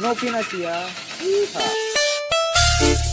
No Pinasia. Yeehaw.